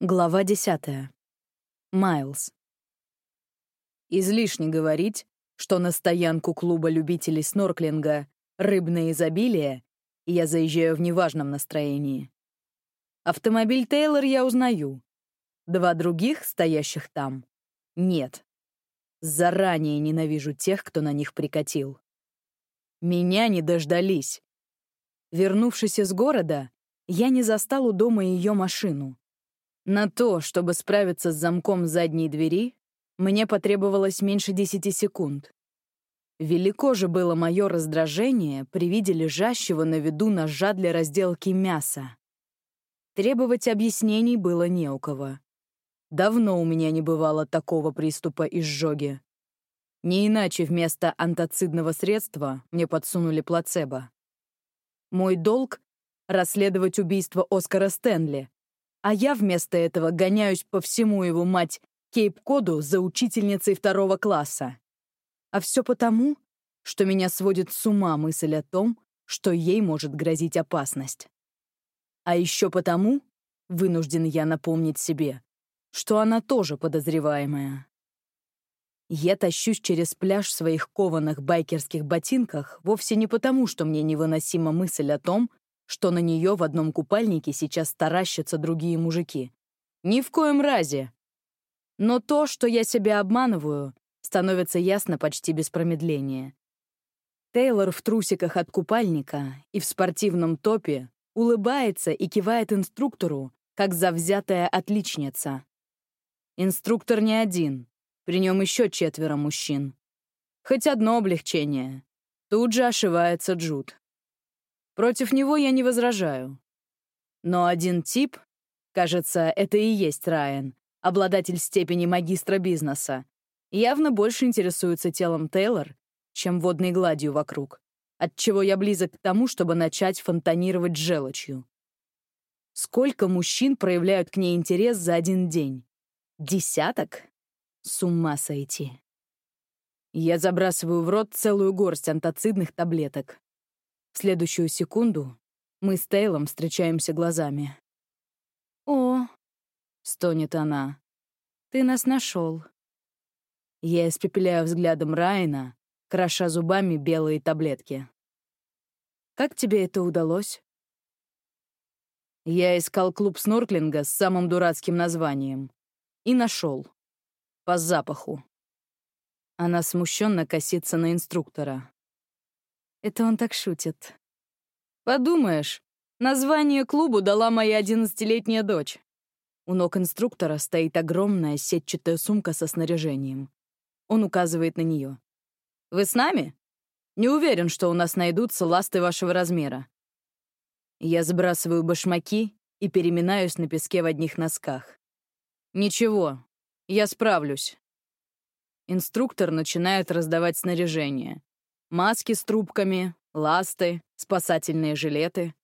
Глава 10. Майлз. Излишне говорить, что на стоянку клуба любителей снорклинга «Рыбное изобилие» я заезжаю в неважном настроении. Автомобиль Тейлор я узнаю. Два других, стоящих там, нет. Заранее ненавижу тех, кто на них прикатил. Меня не дождались. Вернувшись из города, я не застал у дома ее машину. На то, чтобы справиться с замком задней двери, мне потребовалось меньше десяти секунд. Велико же было мое раздражение при виде лежащего на виду ножа для разделки мяса. Требовать объяснений было не у кого. Давно у меня не бывало такого приступа изжоги. Не иначе вместо антоцидного средства мне подсунули плацебо. Мой долг — расследовать убийство Оскара Стэнли, а я вместо этого гоняюсь по всему его мать Кейп-Коду за учительницей второго класса. А все потому, что меня сводит с ума мысль о том, что ей может грозить опасность. А еще потому, вынужден я напомнить себе, что она тоже подозреваемая. Я тащусь через пляж в своих кованых байкерских ботинках вовсе не потому, что мне невыносима мысль о том, что на нее в одном купальнике сейчас таращатся другие мужики. Ни в коем разе. Но то, что я себя обманываю, становится ясно почти без промедления. Тейлор в трусиках от купальника и в спортивном топе улыбается и кивает инструктору, как завзятая отличница. Инструктор не один, при нем еще четверо мужчин. Хоть одно облегчение. Тут же ошивается Джуд. Против него я не возражаю. Но один тип, кажется, это и есть Райан, обладатель степени магистра бизнеса, явно больше интересуется телом Тейлор, чем водной гладью вокруг, отчего я близок к тому, чтобы начать фонтанировать желчью. Сколько мужчин проявляют к ней интерес за один день? Десяток? С ума сойти. Я забрасываю в рот целую горсть антоцидных таблеток. В следующую секунду мы с Тейлом встречаемся глазами. «О!» — стонет она. «Ты нас нашел. Я испепеляю взглядом Райана, кроша зубами белые таблетки. «Как тебе это удалось?» Я искал клуб снорклинга с самым дурацким названием. И нашел. По запаху. Она смущенно косится на инструктора. Это он так шутит. Подумаешь, название клубу дала моя одиннадцатилетняя дочь. У ног инструктора стоит огромная сетчатая сумка со снаряжением. Он указывает на нее. «Вы с нами? Не уверен, что у нас найдутся ласты вашего размера». Я сбрасываю башмаки и переминаюсь на песке в одних носках. «Ничего, я справлюсь». Инструктор начинает раздавать снаряжение. Маски с трубками, ласты, спасательные жилеты.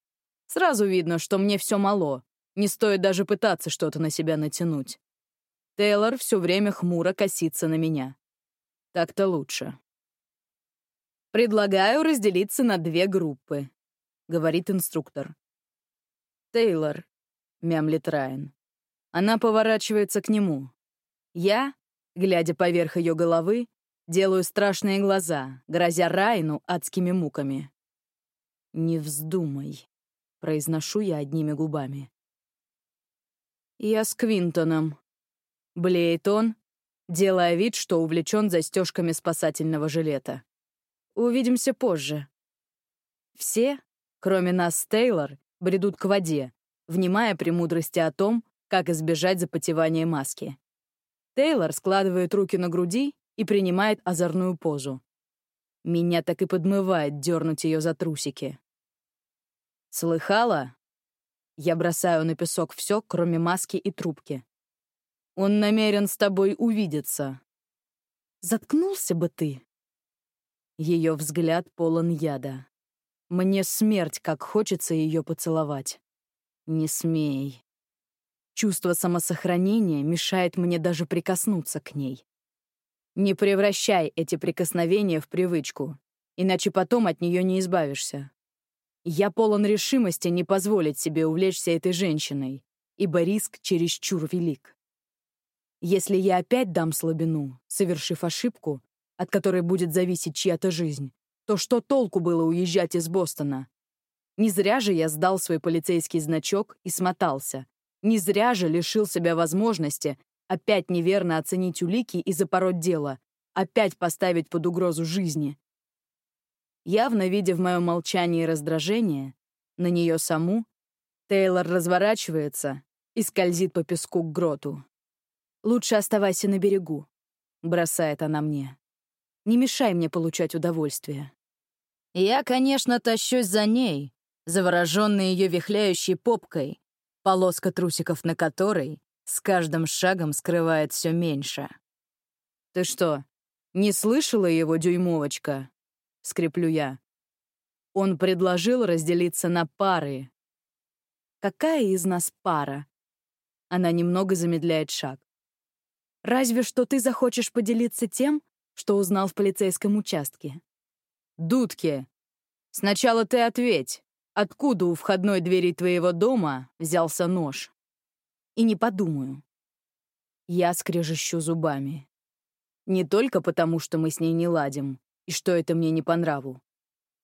Сразу видно, что мне все мало. Не стоит даже пытаться что-то на себя натянуть. Тейлор все время хмуро косится на меня. Так-то лучше. «Предлагаю разделиться на две группы», — говорит инструктор. «Тейлор», — мямлит Райан. Она поворачивается к нему. Я, глядя поверх ее головы, Делаю страшные глаза, грозя Райну адскими муками. «Не вздумай», — произношу я одними губами. «Я с Квинтоном», — блеет он, делая вид, что увлечен застежками спасательного жилета. «Увидимся позже». Все, кроме нас с Тейлор, бредут к воде, внимая премудрости о том, как избежать запотевания маски. Тейлор складывает руки на груди и принимает озорную позу. Меня так и подмывает дернуть ее за трусики. «Слыхала?» Я бросаю на песок все, кроме маски и трубки. «Он намерен с тобой увидеться». «Заткнулся бы ты!» Ее взгляд полон яда. Мне смерть, как хочется ее поцеловать. Не смей. Чувство самосохранения мешает мне даже прикоснуться к ней. Не превращай эти прикосновения в привычку, иначе потом от нее не избавишься. Я полон решимости не позволить себе увлечься этой женщиной, ибо риск чересчур велик. Если я опять дам слабину, совершив ошибку, от которой будет зависеть чья-то жизнь, то что толку было уезжать из Бостона? Не зря же я сдал свой полицейский значок и смотался. Не зря же лишил себя возможности опять неверно оценить улики и запороть дело, опять поставить под угрозу жизни. Явно видя в моем молчании раздражение, на нее саму, Тейлор разворачивается и скользит по песку к гроту. «Лучше оставайся на берегу», — бросает она мне. «Не мешай мне получать удовольствие». Я, конечно, тащусь за ней, завороженный ее вихляющей попкой, полоска трусиков на которой с каждым шагом скрывает все меньше. «Ты что, не слышала его, дюймовочка?» — скреплю я. Он предложил разделиться на пары. Какая из нас пара? Она немного замедляет шаг. Разве что ты захочешь поделиться тем, что узнал в полицейском участке. Дудки, сначала ты ответь, откуда у входной двери твоего дома взялся нож? И не подумаю. Я скрежещу зубами. Не только потому, что мы с ней не ладим, и что это мне не по нраву.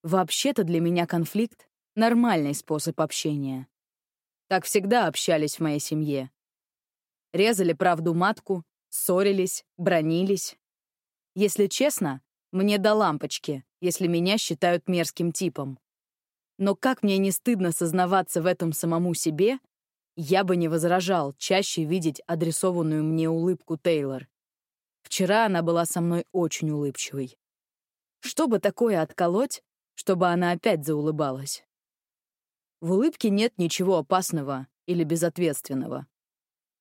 Вообще-то для меня конфликт — нормальный способ общения. Так всегда общались в моей семье. Резали правду матку, ссорились, бронились. Если честно, мне до лампочки, если меня считают мерзким типом. Но как мне не стыдно сознаваться в этом самому себе, я бы не возражал чаще видеть адресованную мне улыбку Тейлор. Вчера она была со мной очень улыбчивой. Что бы такое отколоть, чтобы она опять заулыбалась? В улыбке нет ничего опасного или безответственного.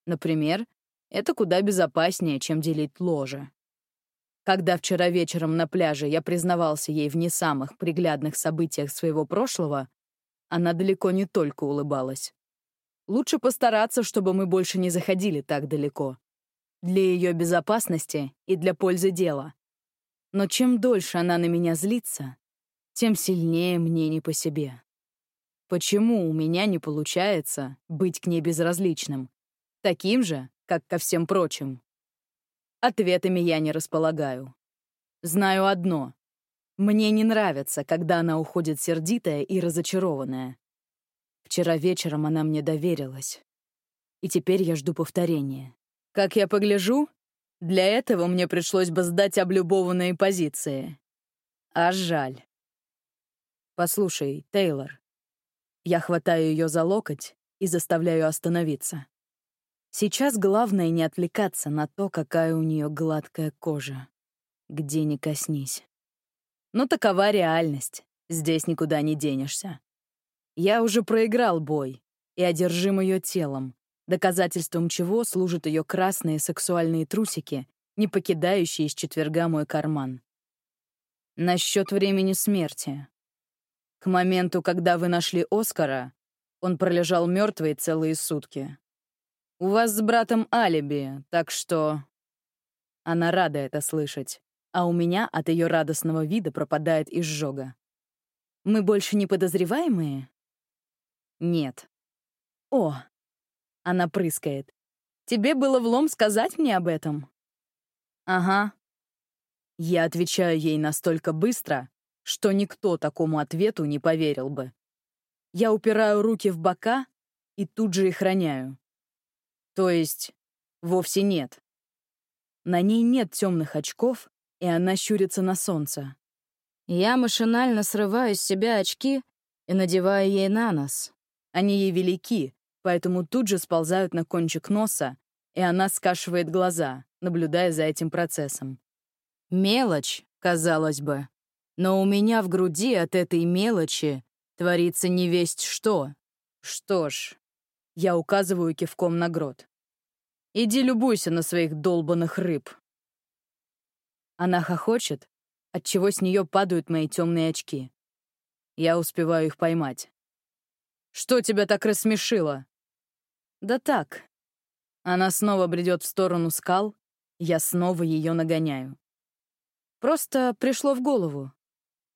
Например, это куда безопаснее, чем делить ложе. Когда вчера вечером на пляже я признавался ей в не самых приглядных событиях своего прошлого, она далеко не только улыбалась. Лучше постараться, чтобы мы больше не заходили так далеко. Для ее безопасности и для пользы дела. Но чем дольше она на меня злится, тем сильнее мне не по себе. Почему у меня не получается быть к ней безразличным? Таким же, как ко всем прочим. Ответами я не располагаю. Знаю одно. Мне не нравится, когда она уходит сердитая и разочарованная. Вчера вечером она мне доверилась. И теперь я жду повторения. Как я погляжу, для этого мне пришлось бы сдать облюбованные позиции. А жаль. Послушай, Тейлор. Я хватаю ее за локоть и заставляю остановиться. Сейчас главное не отвлекаться на то, какая у нее гладкая кожа. Где ни коснись. Но такова реальность. Здесь никуда не денешься. Я уже проиграл бой и одержим ее телом, доказательством чего служат ее красные сексуальные трусики, не покидающие из четверга мой карман. Насчет времени смерти. К моменту, когда вы нашли Оскара, он пролежал мертвый целые сутки. У вас с братом алиби, так что...» Она рада это слышать, а у меня от ее радостного вида пропадает изжога. «Мы больше не подозреваемые?» «Нет». «О, она прыскает. «Тебе было влом сказать мне об этом?» «Ага». Я отвечаю ей настолько быстро, что никто такому ответу не поверил бы. Я упираю руки в бока и тут же их роняю. То есть, вовсе нет. На ней нет темных очков, и она щурится на солнце. Я машинально срываю с себя очки и надеваю ей на нос. Они ей велики, поэтому тут же сползают на кончик носа, и она скашивает глаза, наблюдая за этим процессом. Мелочь, казалось бы. Но у меня в груди от этой мелочи творится невесть что. Что ж, я указываю кивком на грот. Иди любуйся на своих долбанных рыб. Она хохочет, отчего с нее падают мои темные очки. Я успеваю их поймать. Что тебя так рассмешило? Да так. Она снова бредет в сторону скал, я снова ее нагоняю. Просто пришло в голову.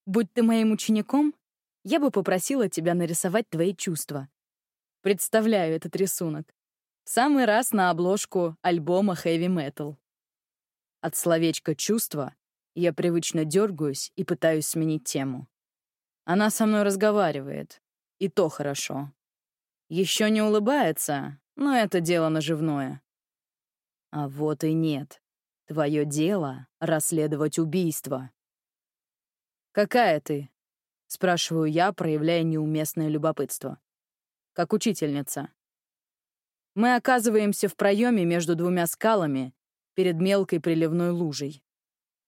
Будь ты моим учеником, я бы попросила тебя нарисовать твои чувства. Представляю этот рисунок. самый раз на обложку альбома Heavy Metal. От словечка «чувство» я привычно дергаюсь и пытаюсь сменить тему. Она со мной разговаривает, и то хорошо. Еще не улыбается, но это дело наживное. А вот и нет. Твое дело — расследовать убийство. «Какая ты?» — спрашиваю я, проявляя неуместное любопытство. «Как учительница». Мы оказываемся в проеме между двумя скалами перед мелкой приливной лужей.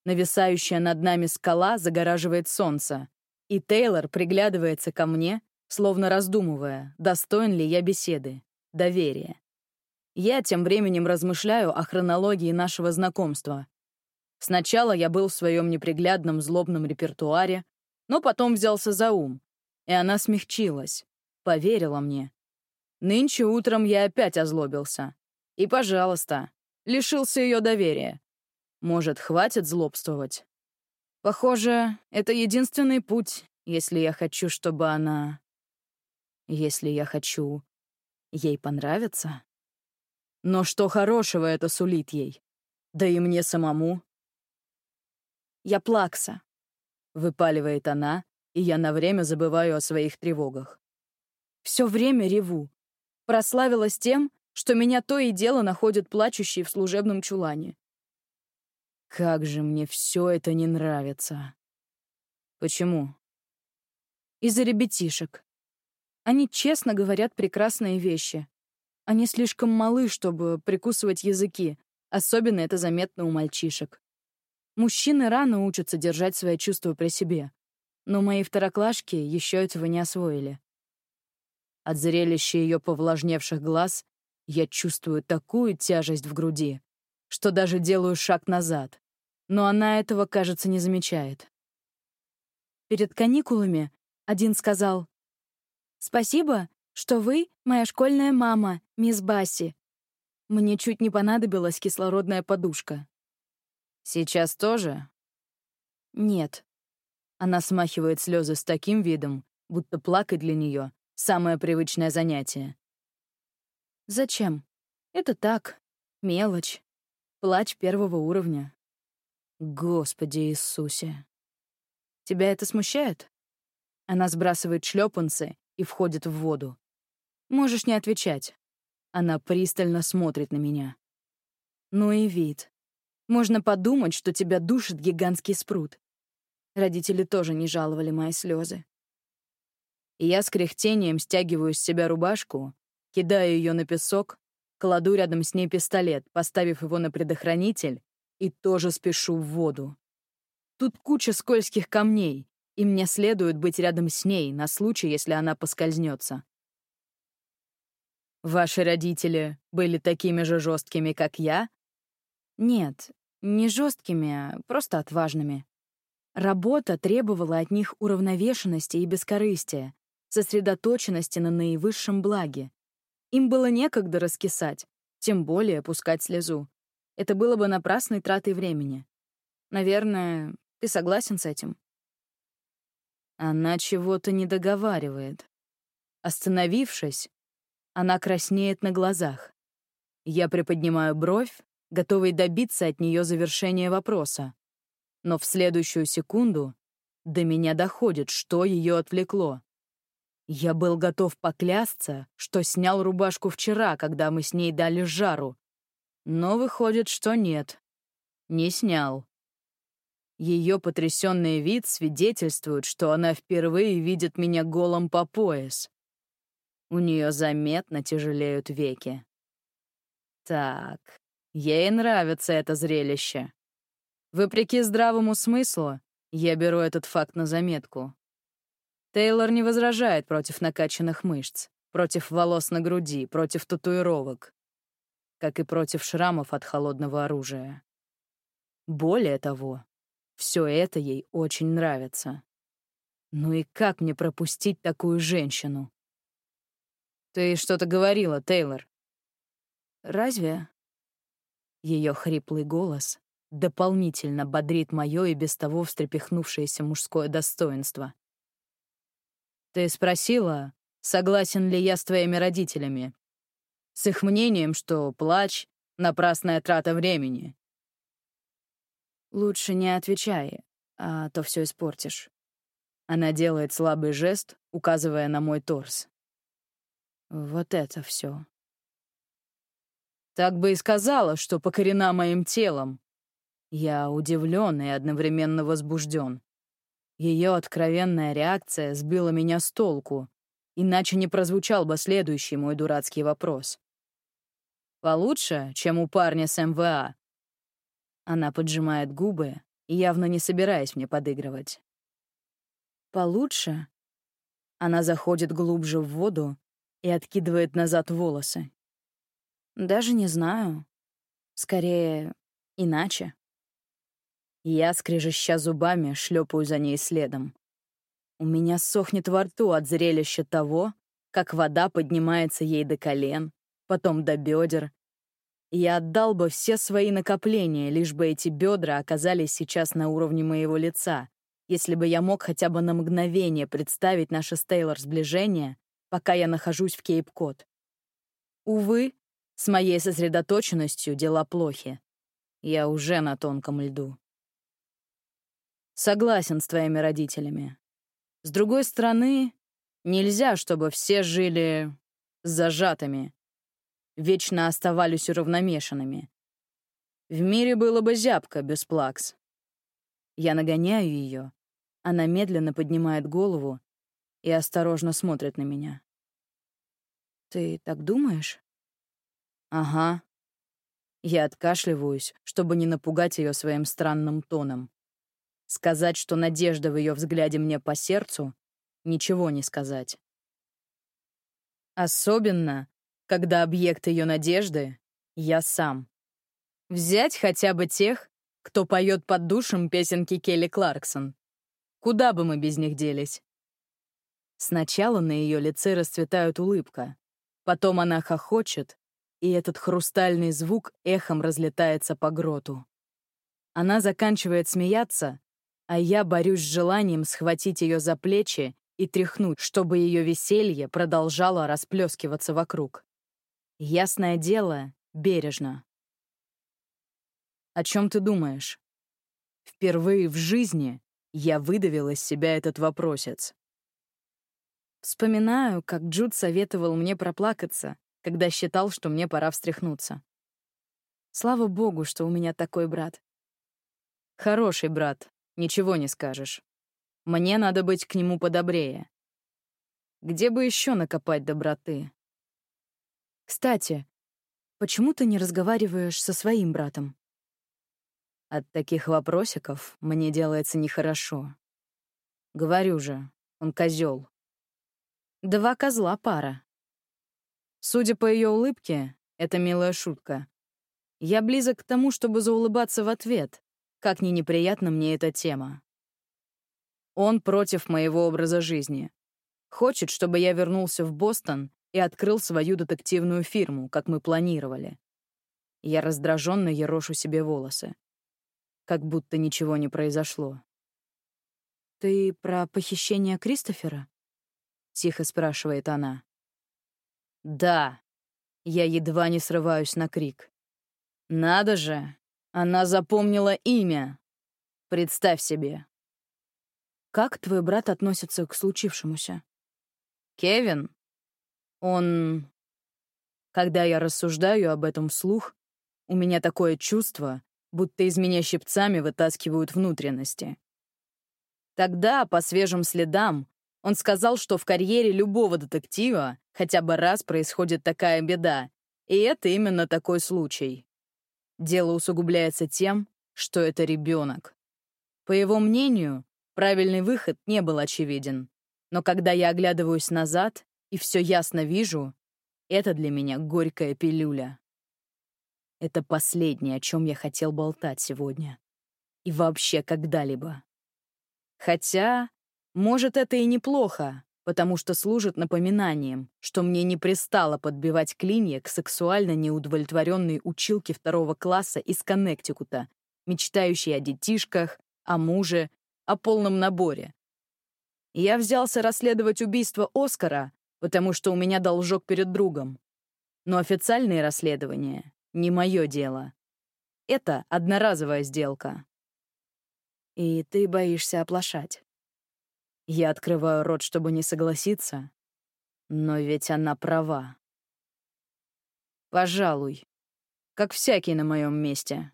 Нависающая над нами скала загораживает солнце, и Тейлор приглядывается ко мне, словно раздумывая, достоин ли я беседы, доверия. Я тем временем размышляю о хронологии нашего знакомства. Сначала я был в своем неприглядном злобном репертуаре, но потом взялся за ум, и она смягчилась, поверила мне. Нынче утром я опять озлобился. И, пожалуйста, лишился ее доверия. Может, хватит злобствовать? Похоже, это единственный путь, если я хочу, чтобы она... Если я хочу ей понравиться. Но что хорошего это сулит ей? Да и мне самому. «Я плакса», — выпаливает она, и я на время забываю о своих тревогах. Все время реву, Прославилась тем, что меня то и дело находят плачущие в служебном чулане. Как же мне все это не нравится. Почему? Из-за ребятишек. Они честно говорят прекрасные вещи. Они слишком малы, чтобы прикусывать языки. Особенно это заметно у мальчишек. Мужчины рано учатся держать свои чувства при себе. Но мои второклашки еще этого не освоили. От зрелища ее повлажневших глаз я чувствую такую тяжесть в груди, что даже делаю шаг назад. Но она этого, кажется, не замечает. Перед каникулами один сказал, «Спасибо, что вы моя школьная мама, мисс Басси. Мне чуть не понадобилась кислородная подушка». «Сейчас тоже?» «Нет». Она смахивает слезы с таким видом, будто плакать для нее Самое привычное занятие. Зачем? Это так, мелочь. Плач первого уровня. Господи Иисусе. Тебя это смущает? Она сбрасывает шлепанцы и входит в воду. Можешь не отвечать. Она пристально смотрит на меня. Ну и вид. Можно подумать, что тебя душит гигантский спрут. Родители тоже не жаловали мои слезы я с кряхтением стягиваю с себя рубашку, кидаю ее на песок, кладу рядом с ней пистолет, поставив его на предохранитель, и тоже спешу в воду. Тут куча скользких камней, и мне следует быть рядом с ней на случай, если она поскользнется. Ваши родители были такими же жесткими, как я? Нет, не жесткими, а просто отважными. Работа требовала от них уравновешенности и бескорыстия, сосредоточенности на наивысшем благе. Им было некогда раскисать, тем более пускать слезу. Это было бы напрасной тратой времени. Наверное, ты согласен с этим? Она чего-то не договаривает. Остановившись, она краснеет на глазах. Я приподнимаю бровь, готовый добиться от нее завершения вопроса. Но в следующую секунду до меня доходит, что ее отвлекло. Я был готов поклясться, что снял рубашку вчера, когда мы с ней дали жару. Но выходит, что нет. Не снял. Ее потрясенный вид свидетельствует, что она впервые видит меня голым по пояс. У нее заметно тяжелеют веки. Так, ей нравится это зрелище. Вопреки здравому смыслу, я беру этот факт на заметку. Тейлор не возражает против накачанных мышц, против волос на груди, против татуировок, как и против шрамов от холодного оружия. Более того, все это ей очень нравится. Ну и как мне пропустить такую женщину? Ты что-то говорила, Тейлор. Разве? Ее хриплый голос дополнительно бодрит мое и без того встрепехнувшееся мужское достоинство. Ты спросила, согласен ли я с твоими родителями. С их мнением, что плач — напрасная трата времени. Лучше не отвечай, а то все испортишь. Она делает слабый жест, указывая на мой торс. Вот это все. Так бы и сказала, что покорена моим телом. Я удивлен и одновременно возбужден. Ее откровенная реакция сбила меня с толку, иначе не прозвучал бы следующий мой дурацкий вопрос. «Получше, чем у парня с МВА?» Она поджимает губы, явно не собираясь мне подыгрывать. «Получше?» Она заходит глубже в воду и откидывает назад волосы. «Даже не знаю. Скорее, иначе». Я, скрежеща зубами, шлепаю за ней следом. У меня сохнет во рту от зрелища того, как вода поднимается ей до колен, потом до бедер. Я отдал бы все свои накопления, лишь бы эти бедра оказались сейчас на уровне моего лица, если бы я мог хотя бы на мгновение представить наше с Тейлор сближение, пока я нахожусь в Кейп-Кот. Увы, с моей сосредоточенностью дела плохи. Я уже на тонком льду. Согласен с твоими родителями. С другой стороны, нельзя, чтобы все жили зажатыми, вечно оставались уравномешанными. В мире было бы зябко без плакс. Я нагоняю ее, она медленно поднимает голову и осторожно смотрит на меня. «Ты так думаешь?» «Ага». Я откашливаюсь, чтобы не напугать ее своим странным тоном. Сказать, что надежда в ее взгляде мне по сердцу, ничего не сказать. Особенно, когда объект ее надежды — я сам. Взять хотя бы тех, кто поет под душем песенки Келли Кларксон. Куда бы мы без них делись? Сначала на ее лице расцветает улыбка, потом она хохочет, и этот хрустальный звук эхом разлетается по гроту. Она заканчивает смеяться, а я борюсь с желанием схватить ее за плечи и тряхнуть, чтобы ее веселье продолжало расплескиваться вокруг. Ясное дело, бережно. О чем ты думаешь? Впервые в жизни я выдавил из себя этот вопросец. Вспоминаю, как Джуд советовал мне проплакаться, когда считал, что мне пора встряхнуться. Слава богу, что у меня такой брат. Хороший брат, Ничего не скажешь. Мне надо быть к нему подобрее. Где бы еще накопать доброты? Кстати, почему ты не разговариваешь со своим братом? От таких вопросиков мне делается нехорошо. Говорю же, он козел. Два козла пара. Судя по ее улыбке, это милая шутка. Я близок к тому, чтобы заулыбаться в ответ, как ни неприятна мне эта тема. Он против моего образа жизни. Хочет, чтобы я вернулся в Бостон и открыл свою детективную фирму, как мы планировали. Я раздраженно ерошу себе волосы. Как будто ничего не произошло. «Ты про похищение Кристофера?» — тихо спрашивает она. «Да». Я едва не срываюсь на крик. «Надо же! Она запомнила имя. Представь себе. Как твой брат относится к случившемуся? Кевин? Он... Когда я рассуждаю об этом вслух, у меня такое чувство, будто из меня щипцами вытаскивают внутренности. Тогда, по свежим следам, он сказал, что в карьере любого детектива хотя бы раз происходит такая беда, и это именно такой случай. Дело усугубляется тем, что это ребенок. По его мнению, правильный выход не был очевиден. Но когда я оглядываюсь назад и все ясно вижу, это для меня горькая пилюля. Это последнее, о чем я хотел болтать сегодня. И вообще когда-либо. Хотя, может, это и неплохо, потому что служит напоминанием, что мне не пристало подбивать клинья к сексуально неудовлетворенной училке второго класса из Коннектикута, мечтающей о детишках, о муже, о полном наборе. Я взялся расследовать убийство Оскара, потому что у меня должок перед другом. Но официальные расследования — не мое дело. Это одноразовая сделка. И ты боишься оплошать. Я открываю рот, чтобы не согласиться, но ведь она права. Пожалуй, как всякий на моем месте.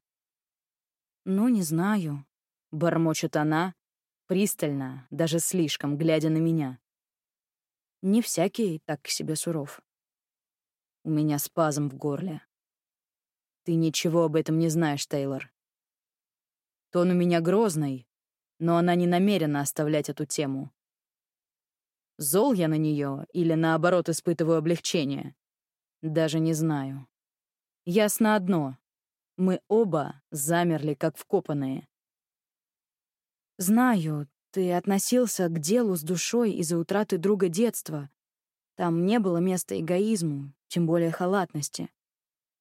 Ну, не знаю, бормочет она, пристально, даже слишком, глядя на меня. Не всякий так к себе суров. У меня спазм в горле. Ты ничего об этом не знаешь, Тейлор. Тон у меня грозный, но она не намерена оставлять эту тему. Зол я на нее или, наоборот, испытываю облегчение? Даже не знаю. Ясно одно. Мы оба замерли, как вкопанные. Знаю, ты относился к делу с душой из-за утраты друга детства. Там не было места эгоизму, тем более халатности.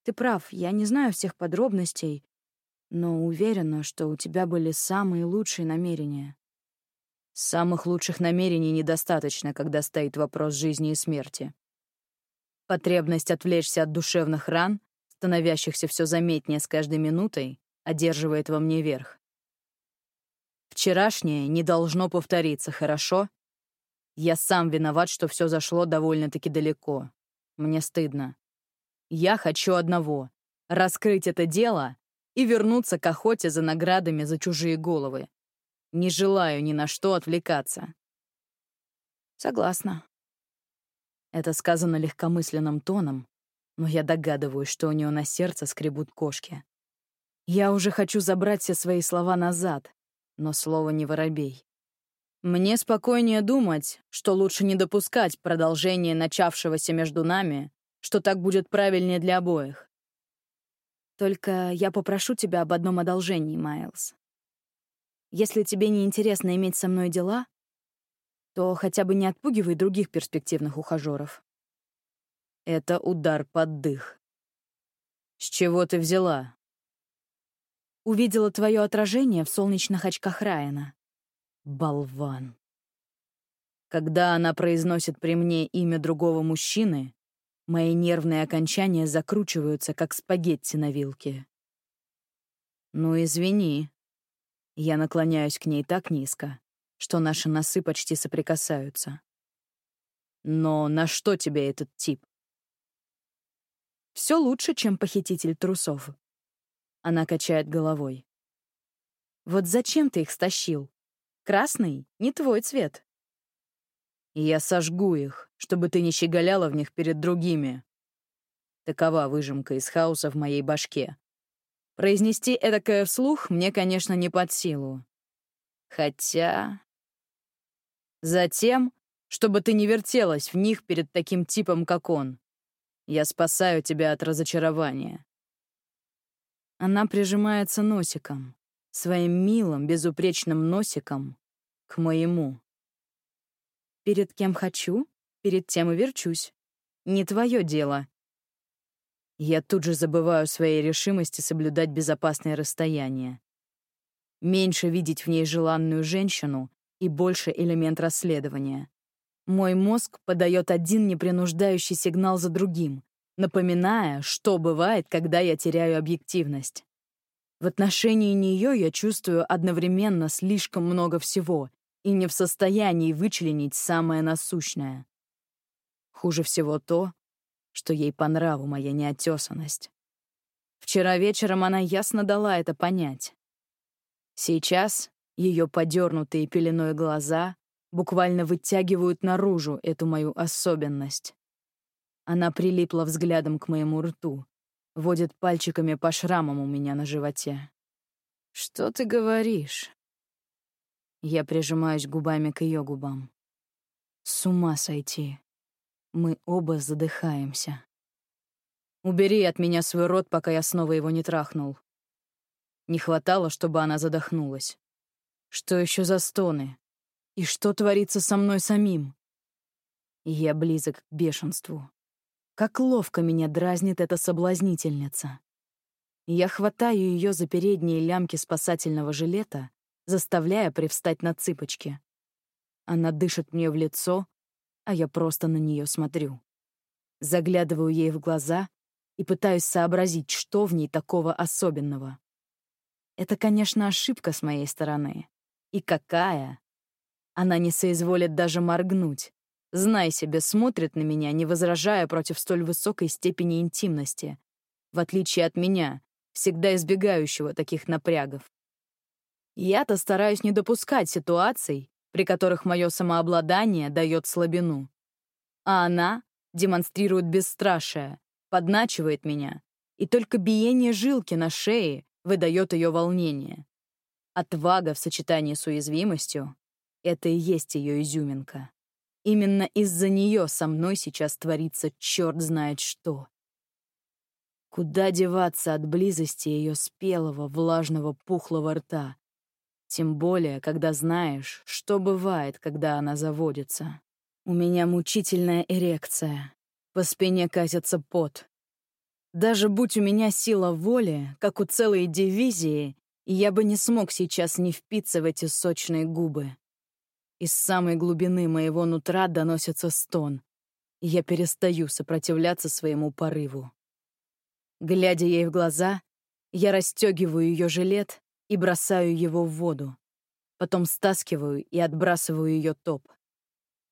Ты прав, я не знаю всех подробностей, но уверена, что у тебя были самые лучшие намерения. Самых лучших намерений недостаточно, когда стоит вопрос жизни и смерти. Потребность отвлечься от душевных ран, становящихся все заметнее с каждой минутой, одерживает во мне верх. Вчерашнее не должно повториться, хорошо? Я сам виноват, что все зашло довольно-таки далеко. Мне стыдно. Я хочу одного — раскрыть это дело и вернуться к охоте за наградами за чужие головы. Не желаю ни на что отвлекаться. Согласна. Это сказано легкомысленным тоном, но я догадываюсь, что у нее на сердце скребут кошки. Я уже хочу забрать все свои слова назад, но слово не воробей. Мне спокойнее думать, что лучше не допускать продолжения начавшегося между нами, что так будет правильнее для обоих. Только я попрошу тебя об одном одолжении, Майлз. Если тебе не интересно иметь со мной дела, то хотя бы не отпугивай других перспективных ухажеров. Это удар под дых. С чего ты взяла? Увидела твое отражение в солнечных очках Райана. Болван. Когда она произносит при мне имя другого мужчины, Мои нервные окончания закручиваются, как спагетти на вилке. «Ну, извини». Я наклоняюсь к ней так низко, что наши носы почти соприкасаются. «Но на что тебе этот тип?» Все лучше, чем похититель трусов». Она качает головой. «Вот зачем ты их стащил? Красный — не твой цвет». «Я сожгу их», чтобы ты не щеголяла в них перед другими. Такова выжимка из хаоса в моей башке. Произнести эдакое вслух мне, конечно, не под силу. Хотя... Затем, чтобы ты не вертелась в них перед таким типом, как он. Я спасаю тебя от разочарования. Она прижимается носиком, своим милым, безупречным носиком, к моему. Перед кем хочу? перед тем и верчусь. Не твое дело. Я тут же забываю своей решимости соблюдать безопасное расстояние. Меньше видеть в ней желанную женщину и больше элемент расследования. Мой мозг подает один непринуждающий сигнал за другим, напоминая, что бывает, когда я теряю объективность. В отношении нее я чувствую одновременно слишком много всего и не в состоянии вычленить самое насущное. Хуже всего то, что ей по нраву моя неотесанность. Вчера вечером она ясно дала это понять. Сейчас ее подернутые пеленой глаза буквально вытягивают наружу эту мою особенность. Она прилипла взглядом к моему рту, водит пальчиками по шрамам у меня на животе. «Что ты говоришь?» Я прижимаюсь губами к ее губам. С ума сойти. Мы оба задыхаемся. Убери от меня свой рот, пока я снова его не трахнул. Не хватало, чтобы она задохнулась. Что еще за стоны? И что творится со мной самим? Я близок к бешенству. Как ловко меня дразнит эта соблазнительница. Я хватаю ее за передние лямки спасательного жилета, заставляя привстать на цыпочки. Она дышит мне в лицо, а я просто на нее смотрю. Заглядываю ей в глаза и пытаюсь сообразить, что в ней такого особенного. Это, конечно, ошибка с моей стороны. И какая? Она не соизволит даже моргнуть. Знай себе, смотрит на меня, не возражая против столь высокой степени интимности. В отличие от меня, всегда избегающего таких напрягов. Я-то стараюсь не допускать ситуаций, при которых мое самообладание дает слабину. А она демонстрирует бесстрашие, подначивает меня, и только биение жилки на шее выдает ее волнение. Отвага в сочетании с уязвимостью — это и есть ее изюминка. Именно из-за нее со мной сейчас творится черт знает что. Куда деваться от близости ее спелого, влажного, пухлого рта? Тем более, когда знаешь, что бывает, когда она заводится. У меня мучительная эрекция. По спине катится пот. Даже будь у меня сила воли, как у целой дивизии, я бы не смог сейчас не впиться в эти сочные губы. Из самой глубины моего нутра доносится стон, я перестаю сопротивляться своему порыву. Глядя ей в глаза, я расстегиваю ее жилет и бросаю его в воду. Потом стаскиваю и отбрасываю ее топ.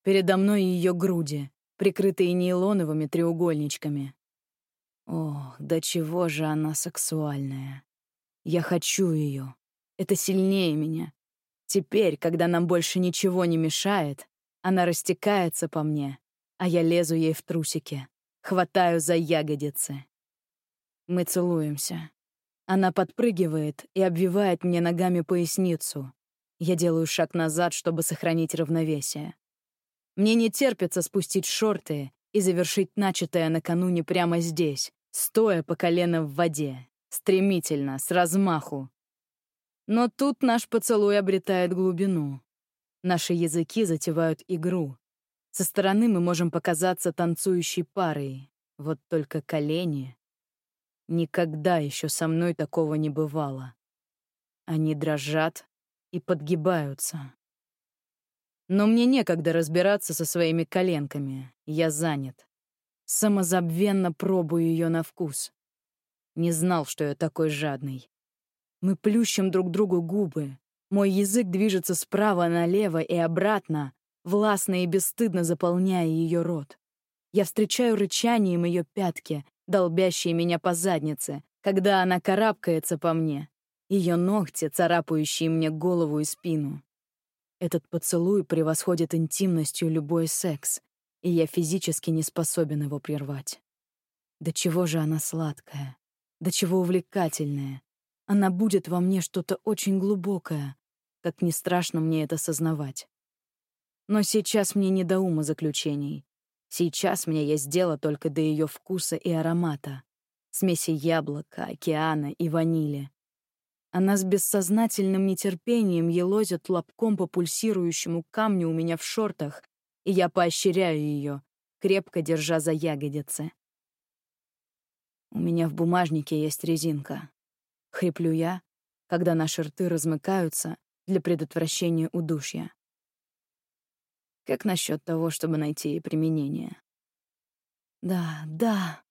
Передо мной ее груди, прикрытые нейлоновыми треугольничками. Ох, до чего же она сексуальная. Я хочу ее. Это сильнее меня. Теперь, когда нам больше ничего не мешает, она растекается по мне, а я лезу ей в трусики, хватаю за ягодицы. Мы целуемся. Она подпрыгивает и обвивает мне ногами поясницу. Я делаю шаг назад, чтобы сохранить равновесие. Мне не терпится спустить шорты и завершить начатое накануне прямо здесь, стоя по колено в воде, стремительно, с размаху. Но тут наш поцелуй обретает глубину. Наши языки затевают игру. Со стороны мы можем показаться танцующей парой. Вот только колени... Никогда еще со мной такого не бывало. Они дрожат и подгибаются. Но мне некогда разбираться со своими коленками. Я занят. Самозабвенно пробую ее на вкус. Не знал, что я такой жадный. Мы плющим друг другу губы. Мой язык движется справа налево и обратно, властно и бесстыдно заполняя ее рот. Я встречаю рычанием ее пятки, долбящие меня по заднице, когда она карабкается по мне. Ее ногти, царапающие мне голову и спину. Этот поцелуй превосходит интимностью любой секс, и я физически не способен его прервать. До чего же она сладкая, до чего увлекательная. Она будет во мне что-то очень глубокое, как не страшно мне это сознавать. Но сейчас мне не до ума заключений. Сейчас мне есть дело только до ее вкуса и аромата. Смеси яблока, океана и ванили. Она с бессознательным нетерпением елозит лобком по пульсирующему камню у меня в шортах, и я поощряю ее, крепко держа за ягодицы. У меня в бумажнике есть резинка. Хриплю я, когда наши рты размыкаются для предотвращения удушья. Как насчет того, чтобы найти ей применение? Да, да.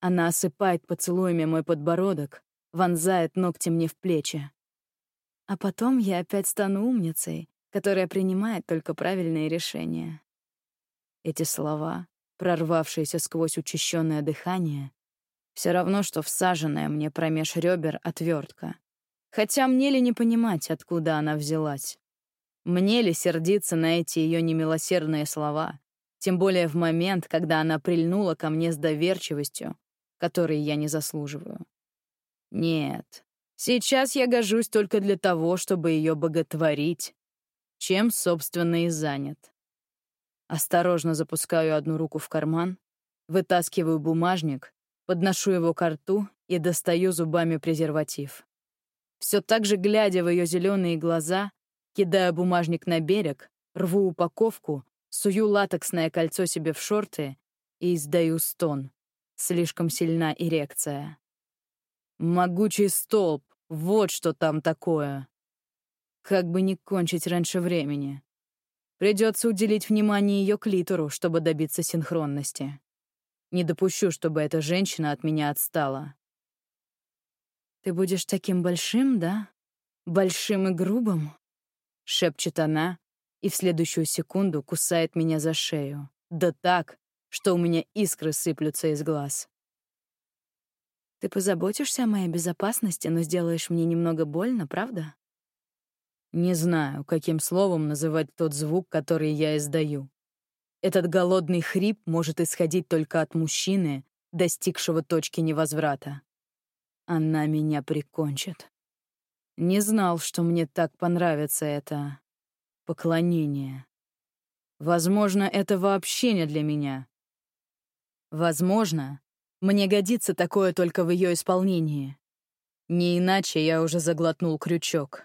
Она осыпает поцелуями мой подбородок, вонзает ногти мне в плечи. А потом я опять стану умницей, которая принимает только правильные решения. Эти слова, прорвавшиеся сквозь учащенное дыхание, все равно, что всаженная мне промеж ребер отвертка. Хотя мне ли не понимать, откуда она взялась? Мне ли сердиться на эти ее немилосердные слова, тем более в момент, когда она прильнула ко мне с доверчивостью, которой я не заслуживаю? Нет, сейчас я гожусь только для того, чтобы ее боготворить, чем, собственно, и занят. Осторожно запускаю одну руку в карман, вытаскиваю бумажник, подношу его к рту и достаю зубами презерватив. Все так же, глядя в ее зеленые глаза, Кидаю бумажник на берег, рву упаковку, сую латексное кольцо себе в шорты и издаю стон. Слишком сильна эрекция. Могучий столб, вот что там такое. Как бы не кончить раньше времени. Придется уделить внимание ее клитору, чтобы добиться синхронности. Не допущу, чтобы эта женщина от меня отстала. «Ты будешь таким большим, да? Большим и грубым?» — шепчет она, и в следующую секунду кусает меня за шею. Да так, что у меня искры сыплются из глаз. «Ты позаботишься о моей безопасности, но сделаешь мне немного больно, правда?» Не знаю, каким словом называть тот звук, который я издаю. Этот голодный хрип может исходить только от мужчины, достигшего точки невозврата. Она меня прикончит. Не знал, что мне так понравится это поклонение. Возможно, это вообще не для меня. Возможно, мне годится такое только в ее исполнении. Не иначе я уже заглотнул крючок.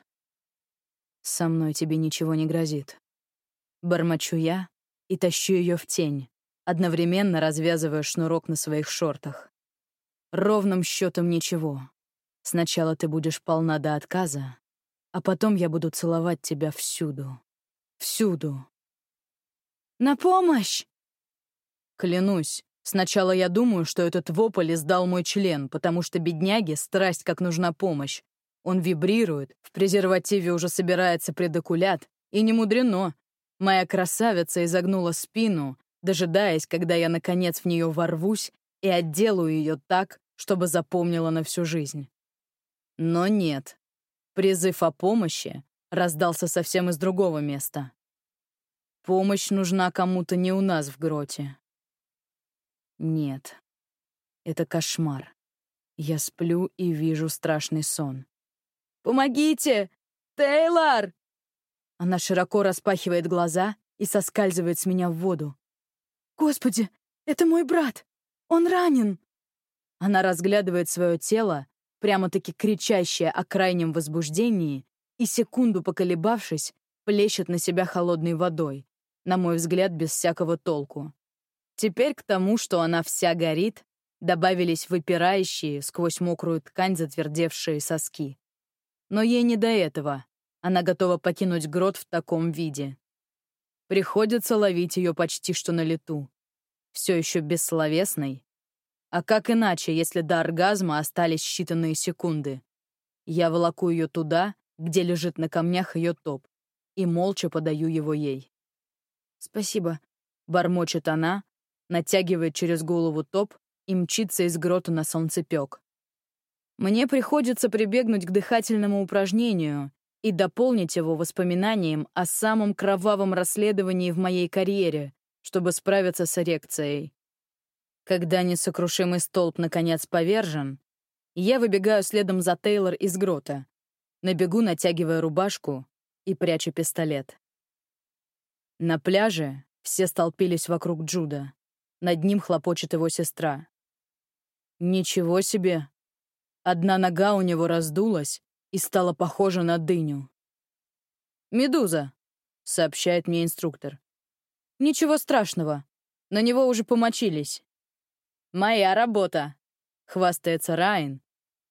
Со мной тебе ничего не грозит. Бормочу я и тащу ее в тень, одновременно развязывая шнурок на своих шортах. Ровным счетом ничего. Сначала ты будешь полна до отказа, а потом я буду целовать тебя всюду. Всюду. «На помощь!» Клянусь, сначала я думаю, что этот вопль издал мой член, потому что бедняге страсть как нужна помощь, он вибрирует, в презервативе уже собирается предокулят, и не мудрено. Моя красавица изогнула спину, дожидаясь, когда я наконец в нее ворвусь и отделаю ее так, чтобы запомнила на всю жизнь. Но нет. Призыв о помощи раздался совсем из другого места. Помощь нужна кому-то не у нас в гроте. Нет. Это кошмар. Я сплю и вижу страшный сон. «Помогите! Тейлор!» Она широко распахивает глаза и соскальзывает с меня в воду. «Господи, это мой брат! Он ранен!» Она разглядывает свое тело, прямо-таки кричащее о крайнем возбуждении, и, секунду поколебавшись, плещет на себя холодной водой, на мой взгляд, без всякого толку. Теперь к тому, что она вся горит, добавились выпирающие сквозь мокрую ткань затвердевшие соски. Но ей не до этого. Она готова покинуть грот в таком виде. Приходится ловить ее почти что на лету. Все еще бессловесной. А как иначе, если до оргазма остались считанные секунды? Я волоку ее туда, где лежит на камнях ее топ, и молча подаю его ей. «Спасибо», — бормочет она, натягивает через голову топ и мчится из грота на солнцепек. Мне приходится прибегнуть к дыхательному упражнению и дополнить его воспоминанием о самом кровавом расследовании в моей карьере, чтобы справиться с эрекцией. Когда несокрушимый столб наконец повержен, я выбегаю следом за Тейлор из грота, на бегу натягивая рубашку и прячу пистолет. На пляже все столпились вокруг Джуда. Над ним хлопочет его сестра. Ничего себе, Одна нога у него раздулась и стала похожа на дыню. «Медуза», — сообщает мне инструктор. «Ничего страшного. На него уже помочились». «Моя работа», — хвастается Райан,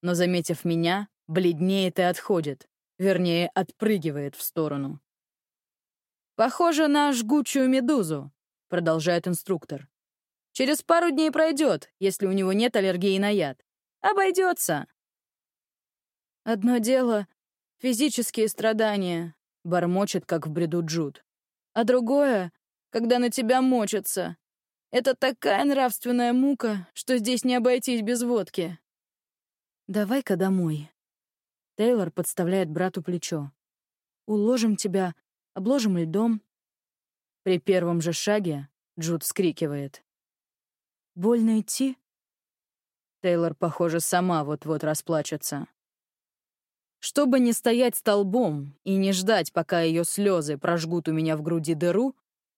но, заметив меня, бледнеет и отходит, вернее, отпрыгивает в сторону. «Похоже на жгучую медузу», — продолжает инструктор. «Через пару дней пройдет, если у него нет аллергии на яд. Обойдется. Одно дело — физические страдания, бормочет, как в бреду Джуд. А другое — когда на тебя мочатся. Это такая нравственная мука, что здесь не обойтись без водки. Давай-ка домой. Тейлор подставляет брату плечо. Уложим тебя, обложим льдом. При первом же шаге Джуд вскрикивает. «Больно идти?» Тейлор, похоже, сама вот-вот расплачется. Чтобы не стоять столбом и не ждать, пока ее слезы прожгут у меня в груди дыру,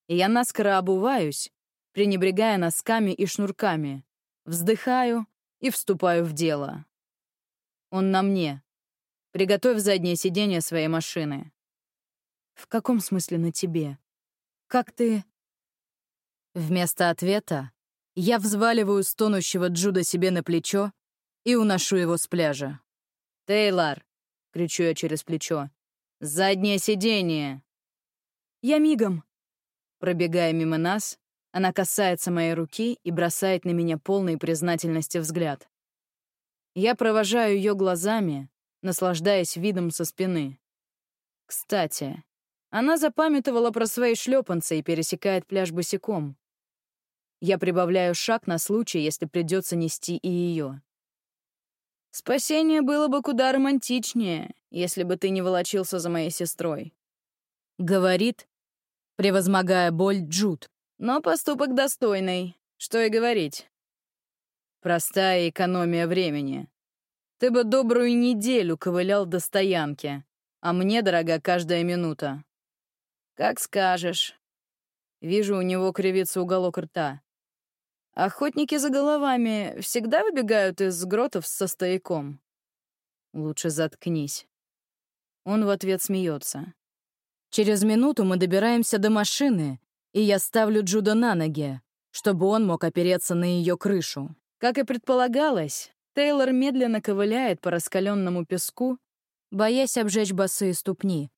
я наскоро обуваюсь, пренебрегая носками и шнурками, вздыхаю и вступаю в дело. Он на мне. Приготовь заднее сиденье своей машины. В каком смысле на тебе? Как ты... Вместо ответа я взваливаю стонущего Джуда себе на плечо и уношу его с пляжа. «Тейлор!» — кричу я через плечо. «Заднее сиденье!» «Я мигом!» Пробегая мимо нас, Она касается моей руки и бросает на меня полный признательности взгляд. Я провожаю ее глазами, наслаждаясь видом со спины. Кстати, она запамятовала про свои шлепанцы и пересекает пляж босиком. Я прибавляю шаг на случай, если придется нести и ее. Спасение было бы куда романтичнее, если бы ты не волочился за моей сестрой. Говорит, превозмогая боль Джуд. Но поступок достойный, что и говорить. Простая экономия времени. Ты бы добрую неделю ковылял до стоянки, а мне дорога каждая минута. Как скажешь. Вижу, у него кривится уголок рта. Охотники за головами всегда выбегают из гротов со стояком. Лучше заткнись. Он в ответ смеется. Через минуту мы добираемся до машины, и я ставлю Джуда на ноги, чтобы он мог опереться на ее крышу. Как и предполагалось, Тейлор медленно ковыляет по раскаленному песку, боясь обжечь босые ступни.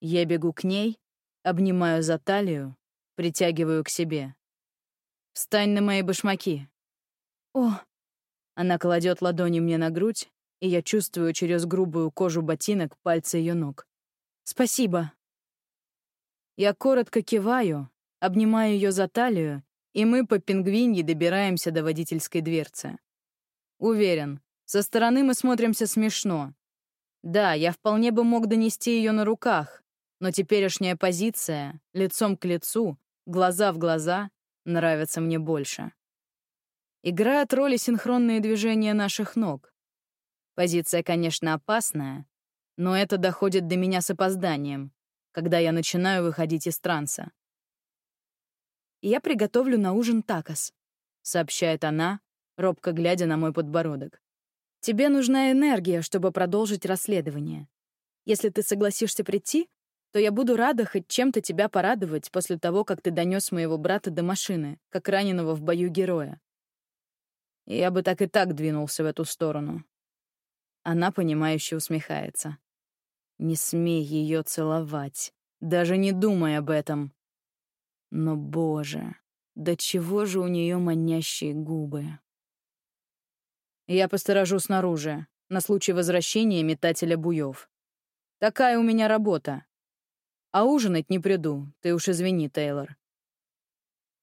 Я бегу к ней, обнимаю за талию, притягиваю к себе. «Встань на мои башмаки». «О!» Она кладет ладони мне на грудь, и я чувствую через грубую кожу ботинок пальцы ее ног. «Спасибо». Я коротко киваю, обнимаю ее за талию, и мы по пингвиньи добираемся до водительской дверцы. Уверен, со стороны мы смотримся смешно. Да, я вполне бы мог донести ее на руках, но теперешняя позиция, лицом к лицу, глаза в глаза, нравится мне больше. Играют роли синхронные движения наших ног. Позиция, конечно, опасная, но это доходит до меня с опозданием, когда я начинаю выходить из транса я приготовлю на ужин такос», — сообщает она, робко глядя на мой подбородок. «Тебе нужна энергия, чтобы продолжить расследование. Если ты согласишься прийти, то я буду рада хоть чем-то тебя порадовать после того, как ты донес моего брата до машины, как раненого в бою героя. Я бы так и так двинулся в эту сторону. Она, понимающе усмехается. Не смей ее целовать, даже не думай об этом. Но, боже, до чего же у нее манящие губы. Я посторожу снаружи, на случай возвращения метателя буев. Такая у меня работа. А ужинать не приду, ты уж извини, Тейлор.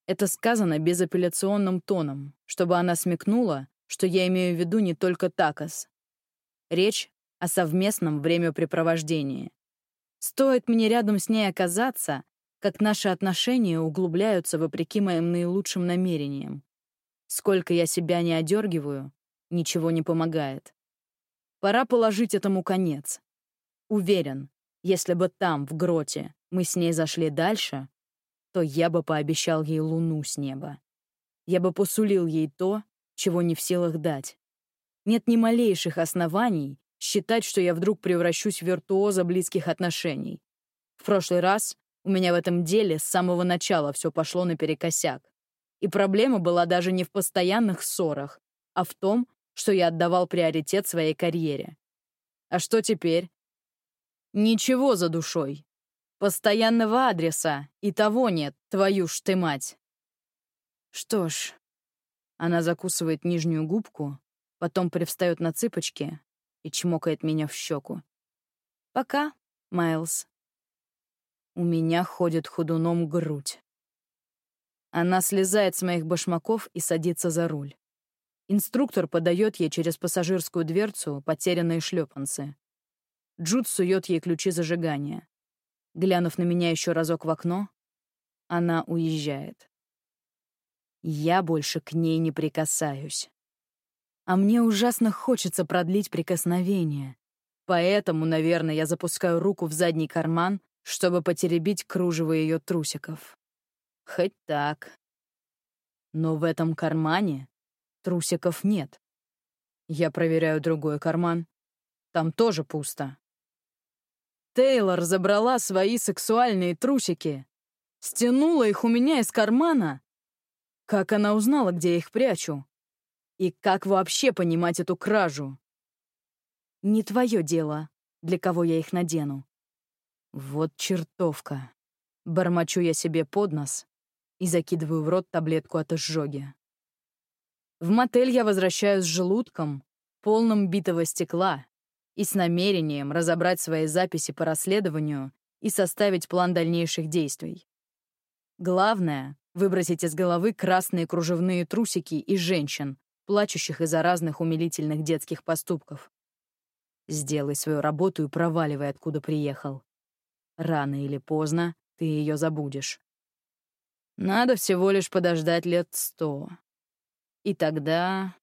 Это сказано безапелляционным тоном, чтобы она смекнула, что я имею в виду не только такос. Речь о совместном времяпрепровождении. Стоит мне рядом с ней оказаться, как наши отношения углубляются вопреки моим наилучшим намерениям. Сколько я себя не одергиваю, ничего не помогает. Пора положить этому конец. Уверен, если бы там, в гроте, мы с ней зашли дальше, то я бы пообещал ей луну с неба. Я бы посулил ей то, чего не в силах дать. Нет ни малейших оснований считать, что я вдруг превращусь в виртуоза близких отношений. В прошлый раз у меня в этом деле с самого начала все пошло наперекосяк. И проблема была даже не в постоянных ссорах, а в том, что я отдавал приоритет своей карьере. А что теперь? Ничего за душой. Постоянного адреса и того нет, твою ж ты мать. Что ж, она закусывает нижнюю губку, потом привстает на цыпочки и чмокает меня в щеку. Пока, Майлз. У меня ходит ходуном грудь. Она слезает с моих башмаков и садится за руль. Инструктор подает ей через пассажирскую дверцу потерянные шлепанцы. Джуд сует ей ключи зажигания. Глянув на меня еще разок в окно, она уезжает. Я больше к ней не прикасаюсь. А мне ужасно хочется продлить прикосновение. Поэтому, наверное, я запускаю руку в задний карман чтобы потеребить кружево ее трусиков. Хоть так. Но в этом кармане трусиков нет. Я проверяю другой карман. Там тоже пусто. Тейлор забрала свои сексуальные трусики, стянула их у меня из кармана. Как она узнала, где я их прячу? И как вообще понимать эту кражу? Не твое дело, для кого я их надену. Вот чертовка. Бормочу я себе под нос, и закидываю в рот таблетку от изжоги. В мотель я возвращаюсь с желудком, полным битого стекла, и с намерением разобрать свои записи по расследованию и составить план дальнейших действий. Главное — выбросить из головы красные кружевные трусики и женщин, плачущих из-за разных умилительных детских поступков. Сделай свою работу и проваливай, откуда приехал. Рано или поздно ты ее забудешь. Надо всего лишь подождать лет сто. И тогда...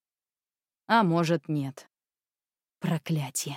А может, нет. Проклятие.